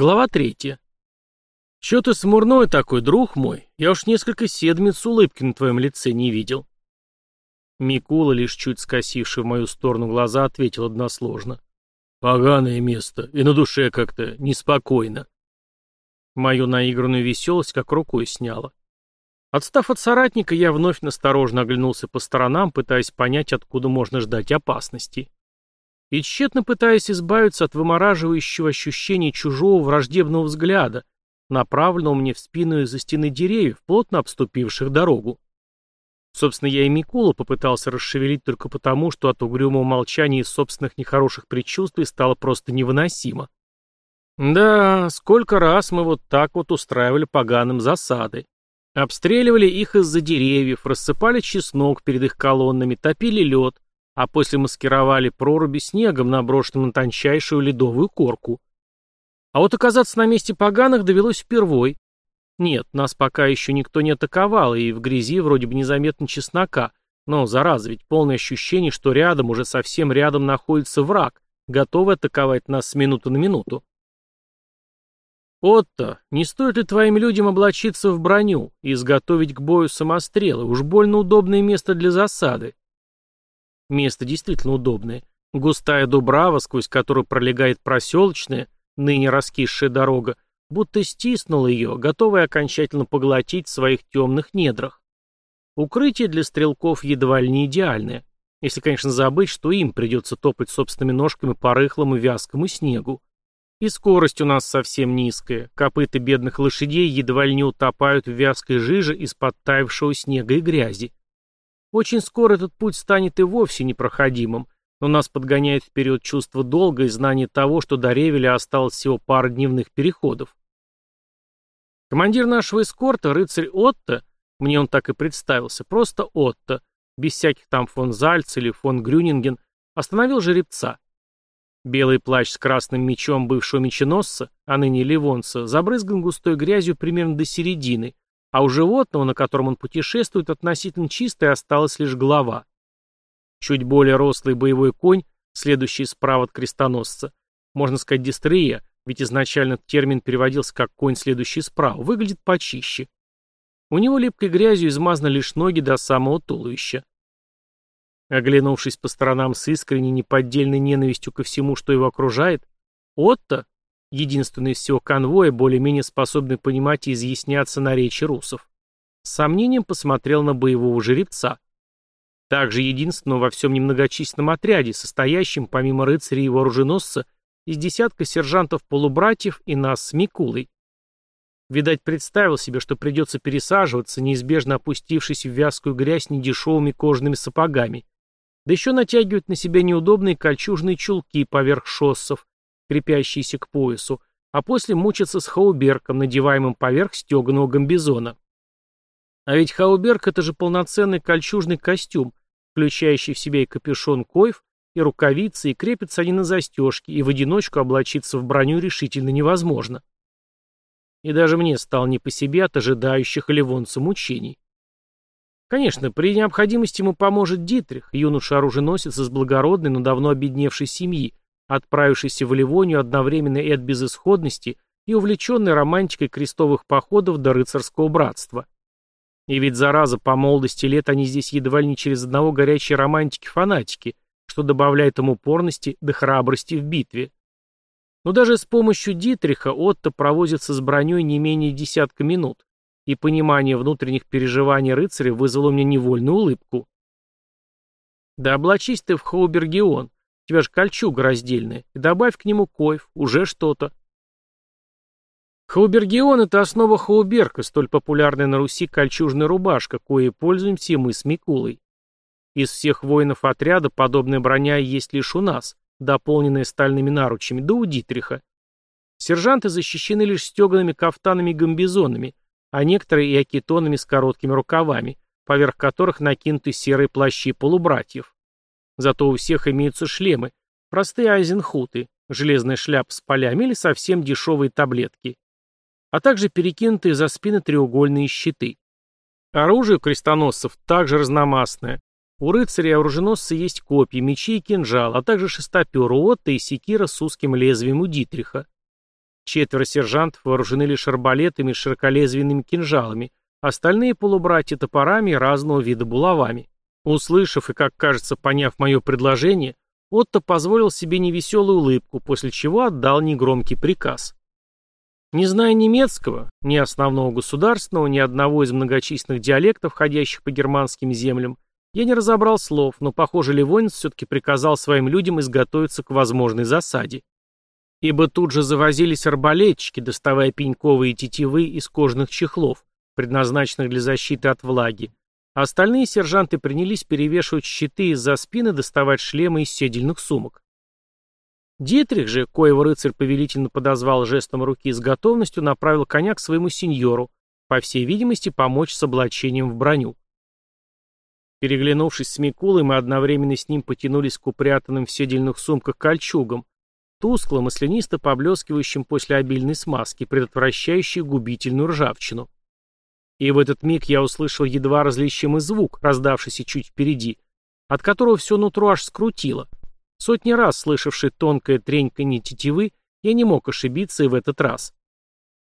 Глава третья. «Чё ты смурной такой, друг мой? Я уж несколько седмиц улыбки на твоем лице не видел». Микула, лишь чуть скосивший в мою сторону глаза, ответил односложно. «Поганое место, и на душе как-то неспокойно». Мою наигранную веселость как рукой сняло. Отстав от соратника, я вновь насторожно оглянулся по сторонам, пытаясь понять, откуда можно ждать опасности и тщетно пытаясь избавиться от вымораживающего ощущения чужого враждебного взгляда, направленного мне в спину из-за стены деревьев, плотно обступивших дорогу. Собственно, я и Микула попытался расшевелить только потому, что от угрюмого молчания и собственных нехороших предчувствий стало просто невыносимо. Да, сколько раз мы вот так вот устраивали поганым засады. Обстреливали их из-за деревьев, рассыпали чеснок перед их колоннами, топили лед, а после маскировали проруби снегом, наброшенным на тончайшую ледовую корку. А вот оказаться на месте поганых довелось впервой. Нет, нас пока еще никто не атаковал, и в грязи вроде бы незаметно чеснока, но, зараза, ведь полное ощущение, что рядом, уже совсем рядом находится враг, готовый атаковать нас с минуты на минуту. «Отто, не стоит ли твоим людям облачиться в броню и изготовить к бою самострелы? Уж больно удобное место для засады. Место действительно удобное. Густая дубрава, сквозь которую пролегает проселочная, ныне раскисшая дорога, будто стиснула ее, готовая окончательно поглотить в своих темных недрах. Укрытие для стрелков едва ли не идеальное, если, конечно, забыть, что им придется топать собственными ножками по рыхлому вязкому снегу. И скорость у нас совсем низкая, копыта бедных лошадей едва ли не утопают в вязкой жиже из подтаявшего снега и грязи. Очень скоро этот путь станет и вовсе непроходимым, но нас подгоняет вперед чувство долга и знание того, что до Ревеля осталось всего пара дневных переходов. Командир нашего эскорта, рыцарь Отто, мне он так и представился, просто Отто, без всяких там фон Зальц или фон Грюнинген, остановил жеребца. Белый плащ с красным мечом бывшего меченосца, а ныне ливонца, забрызган густой грязью примерно до середины, а у животного, на котором он путешествует, относительно чистой осталась лишь голова. Чуть более рослый боевой конь, следующий справа от крестоносца, можно сказать дистрия, ведь изначально термин переводился как «конь, следующий справа», выглядит почище. У него липкой грязью измазаны лишь ноги до самого туловища. Оглянувшись по сторонам с искренней неподдельной ненавистью ко всему, что его окружает, Отто, единственный из всего конвоя, более-менее способный понимать и изъясняться на речи русов. С сомнением посмотрел на боевого жеребца. Также единственного во всем немногочисленном отряде, состоящем, помимо рыцаря и вооруженосца, из десятка сержантов-полубратьев и нас с Микулой. Видать, представил себе, что придется пересаживаться, неизбежно опустившись в вязкую грязь недешевыми кожаными сапогами, да еще натягивать на себя неудобные кольчужные чулки поверх шоссов, крепящиеся к поясу, а после мучиться с хауберком, надеваемым поверх стеганого гамбизона. А ведь хауберк — это же полноценный кольчужный костюм, включающий в себя и капюшон койв, и рукавицы, и крепятся они на застежке, и в одиночку облачиться в броню решительно невозможно. И даже мне стало не по себе от ожидающих ливонца мучений. Конечно, при необходимости ему поможет Дитрих, юноша-оруженосец из благородной, но давно обедневшей семьи, отправившийся в Ливонию одновременно и от безысходности, и увлеченный романтикой крестовых походов до рыцарского братства. И ведь, зараза, по молодости лет они здесь едва ли не через одного горячей романтики-фанатики, что добавляет им упорности до храбрости в битве. Но даже с помощью Дитриха Отто провозится с броней не менее десятка минут, и понимание внутренних переживаний рыцаря вызвало меня невольную улыбку. Да облачись ты в Хаубергион, тебя же кольчуга раздельная. И добавь к нему койф, уже что-то. Хаубергион — это основа хауберка, столь популярная на Руси кольчужная рубашка, коей пользуемся мы с Микулой. Из всех воинов отряда подобная броня есть лишь у нас, дополненная стальными наручами, да у Дитриха. Сержанты защищены лишь стеганными кафтанами и гамбизонами, а некоторые и акетонами с короткими рукавами, поверх которых накинуты серые плащи полубратьев. Зато у всех имеются шлемы, простые айзенхуты, железная шляпа с полями или совсем дешевые таблетки, а также перекинутые за спины треугольные щиты. Оружие у крестоносцев также разномастное. У рыцаря и оруженосца есть копья, мечи и кинжал, а также шестопер у Отто и секира с узким лезвием у Дитриха. Четверо сержантов вооружены лишь арбалетами и широколезвенными кинжалами, остальные полубратья топорами и разного вида булавами. Услышав и, как кажется, поняв мое предложение, Отто позволил себе невеселую улыбку, после чего отдал негромкий приказ. Не зная немецкого, ни основного государственного, ни одного из многочисленных диалектов, ходящих по германским землям, я не разобрал слов, но, похоже, Ливонец все-таки приказал своим людям изготовиться к возможной засаде. Ибо тут же завозились арбалетчики, доставая пеньковые тетивы из кожаных чехлов, предназначенных для защиты от влаги, остальные сержанты принялись перевешивать щиты из-за спины, доставать шлемы из седельных сумок. Дитрих же, коего рыцарь повелительно подозвал жестом руки с готовностью, направил коня к своему сеньору, по всей видимости, помочь с облачением в броню. Переглянувшись с Микулой, мы одновременно с ним потянулись к упрятанным в седельных сумках кольчугам, тускло, маслянисто поблескивающим после обильной смазки, предотвращающей губительную ржавчину. И в этот миг я услышал едва различимый звук, раздавшийся чуть впереди, от которого все нутро аж скрутило — Сотни раз слышавший тонкое треньканье тетивы, я не мог ошибиться и в этот раз.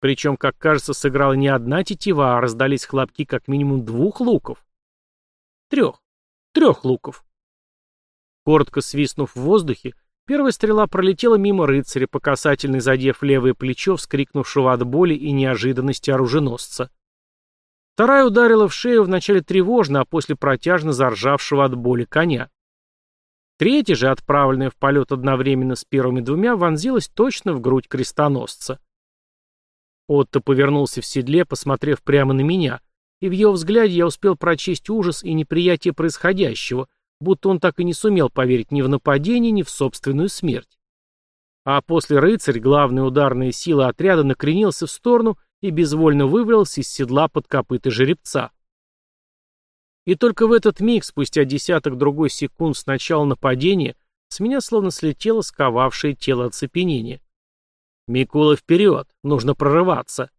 Причем, как кажется, сыграла не одна тетива, а раздались хлопки как минимум двух луков. Трех. Трех луков. Коротко свистнув в воздухе, первая стрела пролетела мимо рыцаря, по касательной задев левое плечо, вскрикнувшего от боли и неожиданности оруженосца. Вторая ударила в шею вначале тревожно, а после протяжно заржавшего от боли коня. Третья же, отправленная в полет одновременно с первыми двумя, вонзилась точно в грудь крестоносца. Отто повернулся в седле, посмотрев прямо на меня, и в его взгляде я успел прочесть ужас и неприятие происходящего, будто он так и не сумел поверить ни в нападение, ни в собственную смерть. А после рыцарь, главная ударная сила отряда, накренился в сторону и безвольно вывалился из седла под копыта жеребца. И только в этот миг, спустя десяток другой секунд с начала нападения, с меня словно слетело сковавшее тело оцепенение. «Микула, вперед! Нужно прорываться!»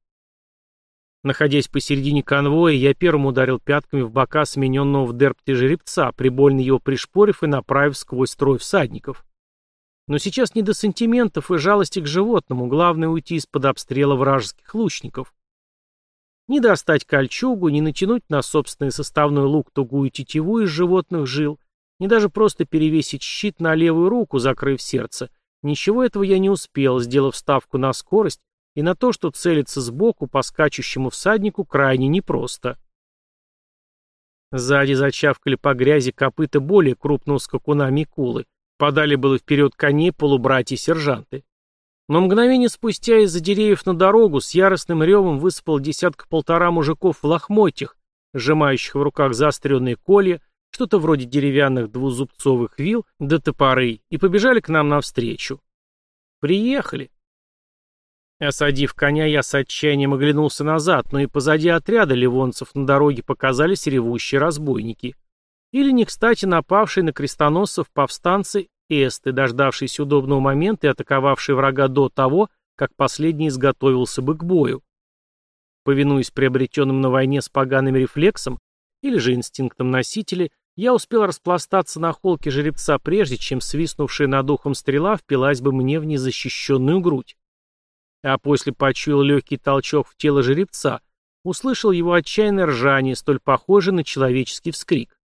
Находясь посередине конвоя, я первым ударил пятками в бока смененного в дерпте жеребца, прибольно его пришпорив и направив сквозь строй всадников. Но сейчас не до сантиментов и жалости к животному, главное уйти из-под обстрела вражеских лучников. Не достать кольчугу, не натянуть на собственный составной лук тугую тетиву из животных жил, не даже просто перевесить щит на левую руку, закрыв сердце. Ничего этого я не успел, сделав ставку на скорость и на то, что целиться сбоку по скачущему всаднику крайне непросто. Сзади зачавкали по грязи копыта более крупного скакуна Микулы. Подали было вперед коней полубратья-сержанты. Но мгновение спустя из-за деревьев на дорогу с яростным ревом высыпал десятка-полтора мужиков в лохмотьях, сжимающих в руках заостренные колья, что-то вроде деревянных двузубцовых вил да топоры, и побежали к нам навстречу. Приехали. Осадив коня, я с отчаянием оглянулся назад, но и позади отряда ливонцев на дороге показались ревущие разбойники. Или не кстати напавшие на крестоносцев повстанцы эсты, дождавшиеся удобного момента и атаковавшие врага до того, как последний изготовился бы к бою. Повинуясь приобретенным на войне с поганым рефлексом, или же инстинктом носителя, я успел распластаться на холке жеребца прежде, чем свистнувшая над ухом стрела впилась бы мне в незащищенную грудь. А после почуял легкий толчок в тело жеребца, услышал его отчаянное ржание, столь похожее на человеческий вскрик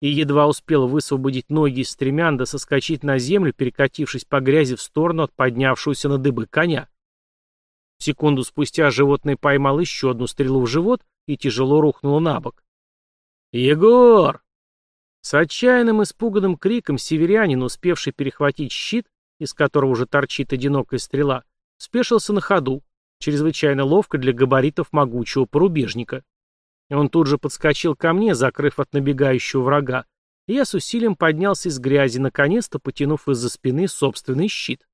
и едва успел высвободить ноги из стремян соскочить на землю, перекатившись по грязи в сторону от поднявшегося на дыбы коня. Секунду спустя животное поймал еще одну стрелу в живот и тяжело рухнуло на бок. «Егор!» С отчаянным испуганным криком северянин, успевший перехватить щит, из которого уже торчит одинокая стрела, спешился на ходу, чрезвычайно ловко для габаритов могучего порубежника. Он тут же подскочил ко мне, закрыв от набегающего врага, и я с усилием поднялся из грязи, наконец-то потянув из-за спины собственный щит.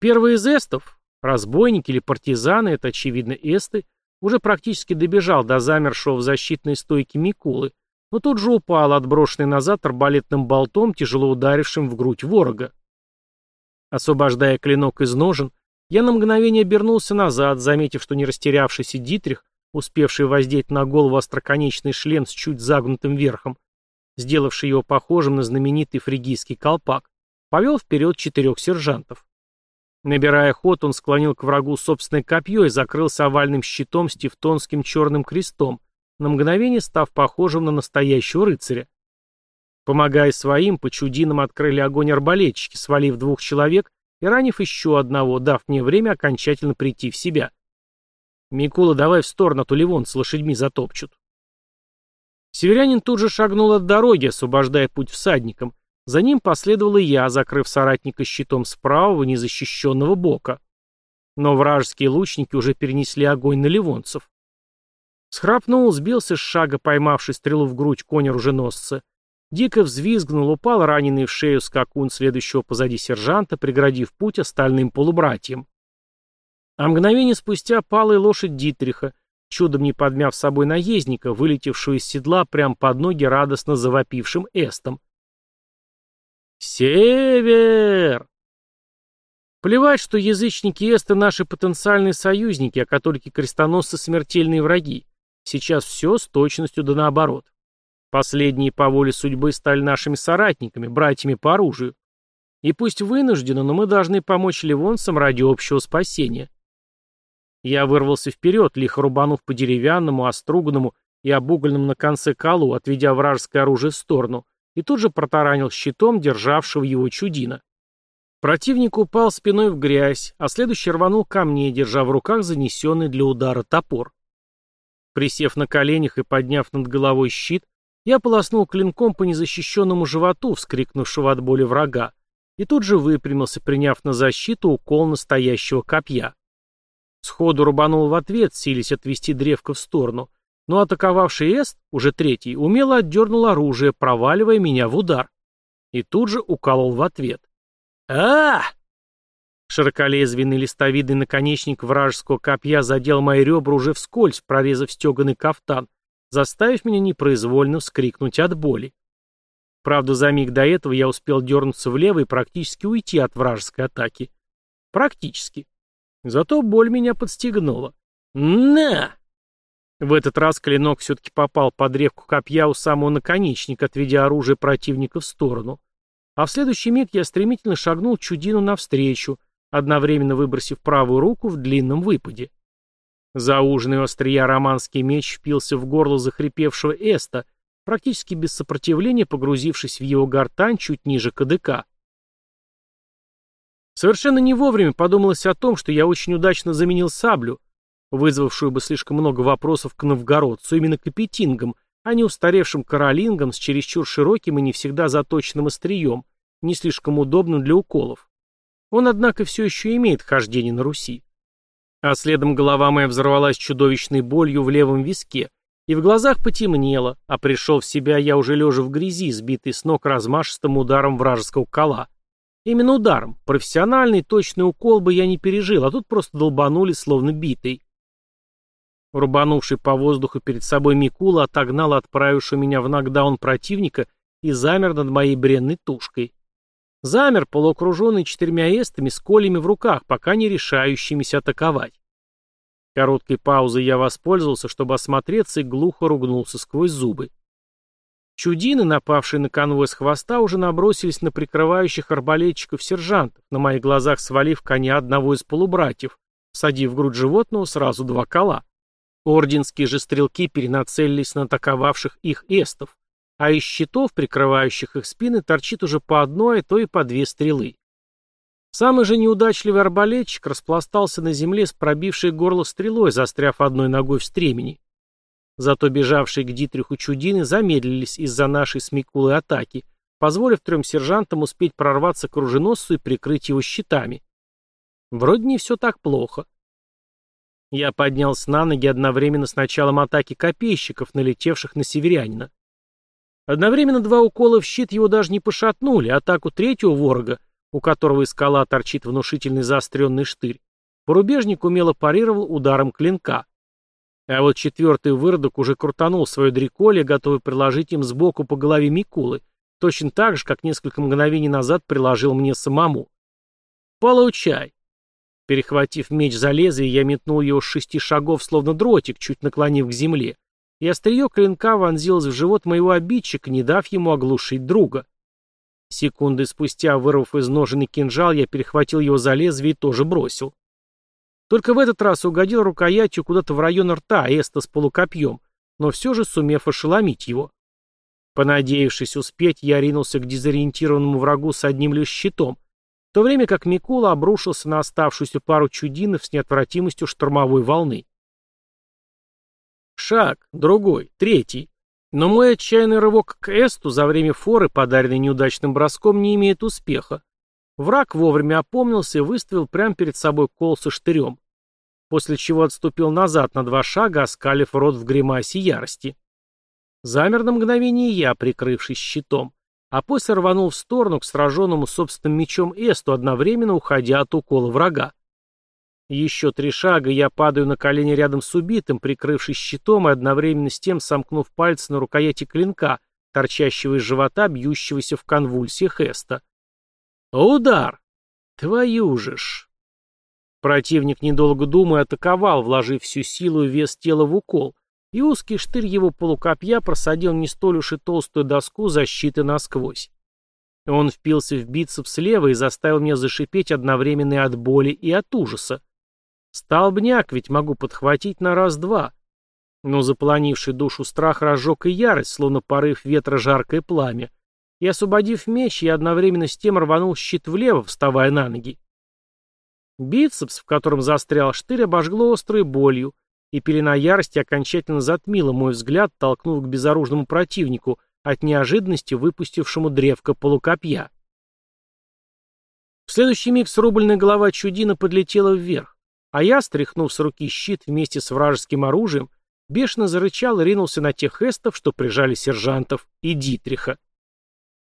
Первый из эстов, разбойники или партизаны, это, очевидно, эсты, уже практически добежал до замершего в защитной стойке Микулы, но тут же упал, отброшенный назад арбалетным болтом, тяжело ударившим в грудь ворога. Освобождая клинок из ножен, я на мгновение обернулся назад, заметив, что не растерявшийся Дитрих успевший воздеть на голову остроконечный шлем с чуть загнутым верхом, сделавший его похожим на знаменитый фригийский колпак, повел вперед четырех сержантов. Набирая ход, он склонил к врагу собственное копье и закрылся овальным щитом с тевтонским черным крестом, на мгновение став похожим на настоящего рыцаря. Помогая своим, по чудинам открыли огонь арбалетчики, свалив двух человек и ранив еще одного, дав мне время окончательно прийти в себя. «Микула, давай в сторону, а то ливон с лошадьми затопчут». Северянин тут же шагнул от дороги, освобождая путь всадникам. За ним последовал и я, закрыв соратника щитом с правого незащищенного бока. Но вражеские лучники уже перенесли огонь на ливонцев. Схрапнул, сбился с шага, поймавший стрелу в грудь конь оруженосца. Дико взвизгнул, упал раненый в шею скакун следующего позади сержанта, преградив путь остальным полубратьям. А мгновение спустя пала и лошадь Дитриха, чудом не подмяв с собой наездника, вылетевшего из седла прямо под ноги радостно завопившим эстом. «Север!» Плевать, что язычники эсты наши потенциальные союзники, а католики-крестоносцы смертельные враги. Сейчас все с точностью да наоборот. Последние по воле судьбы стали нашими соратниками, братьями по оружию. И пусть вынужденно, но мы должны помочь ливонцам ради общего спасения. Я вырвался вперед, лихо рубанув по деревянному, оструганному и обугленному на конце колу, отведя вражеское оружие в сторону, и тут же протаранил щитом державшего его чудина. Противник упал спиной в грязь, а следующий рванул ко мне, держа в руках занесенный для удара топор. Присев на коленях и подняв над головой щит, я полоснул клинком по незащищенному животу, вскрикнувшего от боли врага, и тут же выпрямился, приняв на защиту укол настоящего копья. Сходу рубанул в ответ, сились отвести древко в сторону, но атаковавший Эст, уже третий, умело отдернул оружие, проваливая меня в удар. И тут же уколол в ответ. а, -а, Широколезвенный листовидный наконечник вражеского копья задел мои ребра уже вскользь, прорезав стеганый кафтан, заставив меня непроизвольно вскрикнуть от боли. Правда, за миг до этого я успел дернуться влево и практически уйти от вражеской атаки. Практически. Зато боль меня подстегнула. На! В этот раз клинок все-таки попал под древку копья у самого наконечника, отведя оружие противника в сторону. А в следующий миг я стремительно шагнул чудину навстречу, одновременно выбросив правую руку в длинном выпаде. Зауженный острия романский меч впился в горло захрипевшего Эста, практически без сопротивления погрузившись в его гортань чуть ниже КДК. Совершенно не вовремя подумалось о том, что я очень удачно заменил саблю, вызвавшую бы слишком много вопросов к новгородцу, именно капетингом, а не устаревшим каролингом с чересчур широким и не всегда заточенным острием, не слишком удобным для уколов. Он, однако, все еще имеет хождение на Руси. А следом голова моя взорвалась чудовищной болью в левом виске, и в глазах потемнело, а пришел в себя я уже лежа в грязи, сбитый с ног размашистым ударом вражеского кола. Именно ударом. Профессиональный точный укол бы я не пережил, а тут просто долбанули, словно битый. Рубанувший по воздуху перед собой Микула отогнал отправившего меня в нокдаун противника и замер над моей бренной тушкой. Замер, полуокруженный четырьмя эстами с колями в руках, пока не решающимися атаковать. Короткой паузой я воспользовался, чтобы осмотреться и глухо ругнулся сквозь зубы. Чудины, напавшие на конвой с хвоста, уже набросились на прикрывающих арбалетчиков-сержантов, на моих глазах свалив коня одного из полубратьев, садив в грудь животного сразу два кола. Орденские же стрелки перенацелились на атаковавших их эстов а из щитов, прикрывающих их спины, торчит уже по одной, а то и по две стрелы. Самый же неудачливый арбалетчик распластался на земле с пробившей горло стрелой, застряв одной ногой в стремени. Зато бежавшие к Дитриху чудины замедлились из-за нашей с Микулой атаки, позволив трем сержантам успеть прорваться к оруженосцу и прикрыть его щитами. Вроде не все так плохо. Я поднялся на ноги одновременно с началом атаки копейщиков, налетевших на северянина. Одновременно два укола в щит его даже не пошатнули, атаку третьего ворога, у которого из скала торчит внушительный заостренный штырь, порубежник умело парировал ударом клинка. А вот четвертый выродок уже крутанул свое дреколье, готовый приложить им сбоку по голове Микулы, точно так же, как несколько мгновений назад приложил мне самому. Получай. Перехватив меч за лезвие, я метнул его с шести шагов, словно дротик, чуть наклонив к земле, и острие клинка вонзилось в живот моего обидчика, не дав ему оглушить друга. Секунды спустя, вырвав из ножен кинжал, я перехватил его за лезвие и тоже бросил. Только в этот раз угодил рукоятью куда-то в район рта Эста с полукопьем, но все же сумев ошеломить его. Понадеявшись успеть, я ринулся к дезориентированному врагу с одним лишь щитом, в то время как Микула обрушился на оставшуюся пару чудинов с неотвратимостью штормовой волны. Шаг, другой, третий. Но мой отчаянный рывок к Эсту за время форы, подаренный неудачным броском, не имеет успеха. Враг вовремя опомнился и выставил прямо перед собой кол со штырем, после чего отступил назад на два шага, оскалив рот в гримасе ярости. Замер на мгновение я, прикрывшись щитом, а после рванул в сторону к сраженному собственным мечом Эсту, одновременно уходя от укола врага. Еще три шага, я падаю на колени рядом с убитым, прикрывшись щитом и одновременно с тем сомкнув пальцы на рукояти клинка, торчащего из живота, бьющегося в конвульсиях Эста. Удар! Твою же ж! Противник, недолго думая, атаковал, вложив всю силу и вес тела в укол, и узкий штырь его полукопья просадил не столь уж и толстую доску защиты насквозь. Он впился в бицепс слева и заставил меня зашипеть одновременно от боли, и от ужаса. Столбняк ведь могу подхватить на раз-два. Но заполонивший душу страх разжег и ярость, словно порыв ветра жаркое пламя. И, освободив меч, я одновременно с тем рванул щит влево, вставая на ноги. Бицепс, в котором застрял штырь, обожгло острой болью, и пелена ярости окончательно затмила мой взгляд, толкнув к безоружному противнику, от неожиданности выпустившему древко полукопья. В следующий миг срубленная голова чудина подлетела вверх. А я, стряхнув с руки щит вместе с вражеским оружием, бешено зарычал и ринулся на тех эстов, что прижали сержантов и Дитриха.